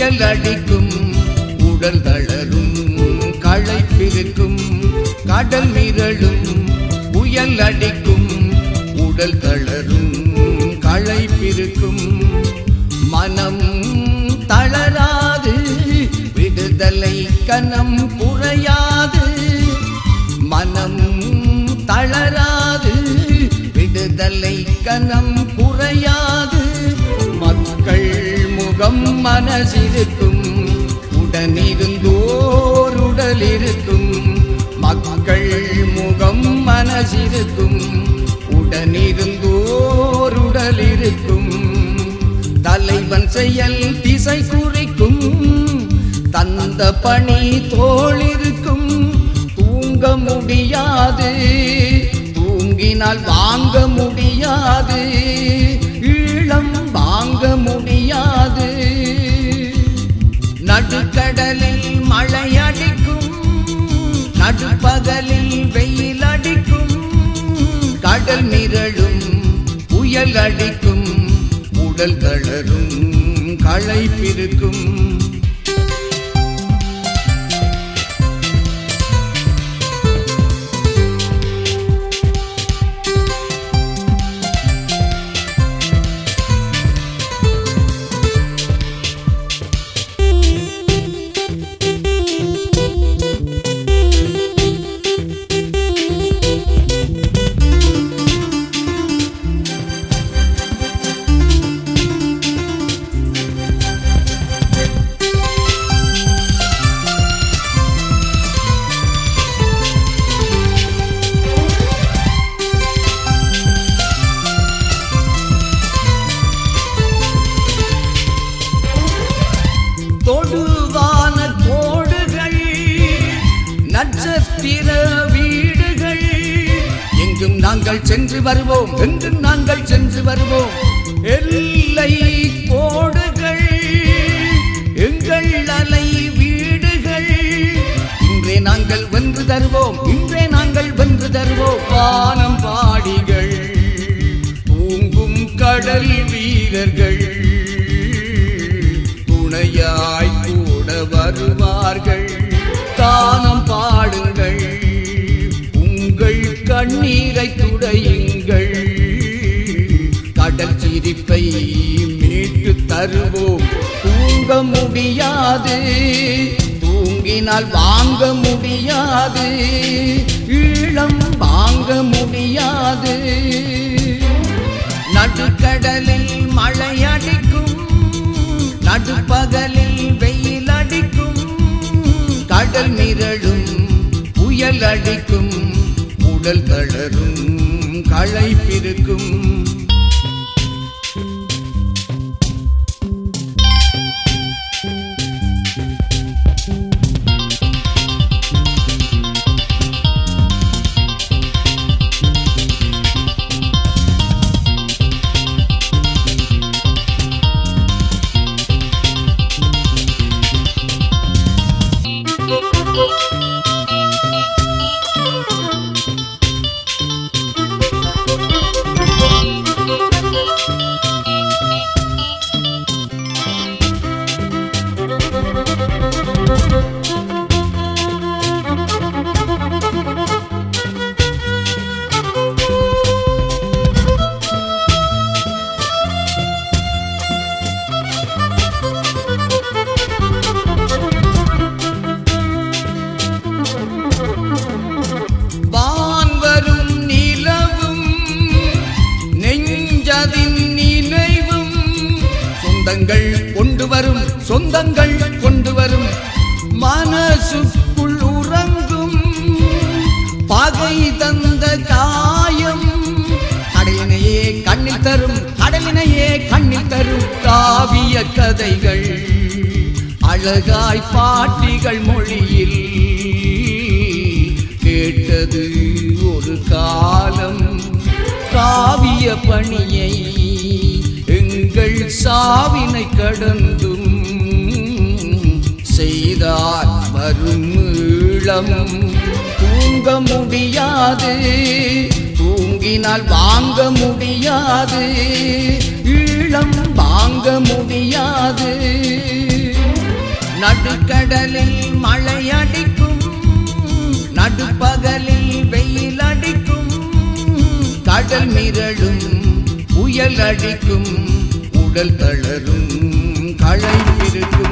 கடல் புயல் அடிக்கும் உடல் தளரும் களைப்பிருக்கும் கடல் மிரளும் புயல் அடிக்கும் உடல் தளரும் களைப்பிருக்கும். மனம் தளராது விடுதலை கனம் குறையாது. மனம் தளராது விடுதலை கனம் குறையாது. மக்கள் முகம் மனசிருக்கும். உடனிருந்தோருடலிருக்கும். மக்கள் முகம் மனசிருக்கும். உடனிருந்தோருடலிருக்கும். தலைவன் செயல் திசை குறிக்கும். தந்த பணி தோளிருக்கும். தூங்க முடியாது. தூங்கினால் வாங்க முடியாது பகலில் வெயில் அடிக்கும் கடல் நிரழும் புயல் அடிக்கும் உடல் தளரும் களைப்பிருக்கும் நாங்கள் சென்று வருவோம். என்று நாங்கள் சென்று வருவோம். எல்லை கோடுகள் எங்கள் அலை வீடுகள் இன்றே நாங்கள் வென்று தருவோம். இன்றே நாங்கள் வென்று தருவோம். வானம் பாடிகள் தூங்கும் கடல் வீரர்கள் துணையாய் கூட வருவார்கள். சிரிப்பை மீட்டு தருவோம். தூங்க முடியாது. தூங்கினால் வாங்க முடியாது. ஈழம் வாங்க முடியாது. நடுக்கடலில் மழை அடிக்கும் நடுப்பகலில் வெயில் அடிக்கும் கடல் நிரழும் புயல் அடிக்கும் உடல் தளரும் களைப்பிருக்கும். சொந்தங்கள் கொண்டு வரும் சொந்தங்கள் கொண்டு வரும். மனசுக்குள் உறங்கும் பகை தந்த காயம் கடலினையே கண்ணில் தரும் கடலினையே கண்ணில் தரும் காவிய கதைகள். அழகாய் பாட்டிகள் மொழியில் கேட்டது ஒரு காலம். காவிய பணியை சாவினை கடந்தும் செய்தார் வரும் ஈழம். தூங்க முடியாது தூங்கினால் வாங்க முடியாது ஈழம் வாங்க முடியாது. நடுக்கடலில் மழை அடிக்கும் நடுப்பகலில் வெயில் அடிக்கும் கடல் மிரளும் புயல் அடிக்கும். உடல் தளரும் களை இருக்கும்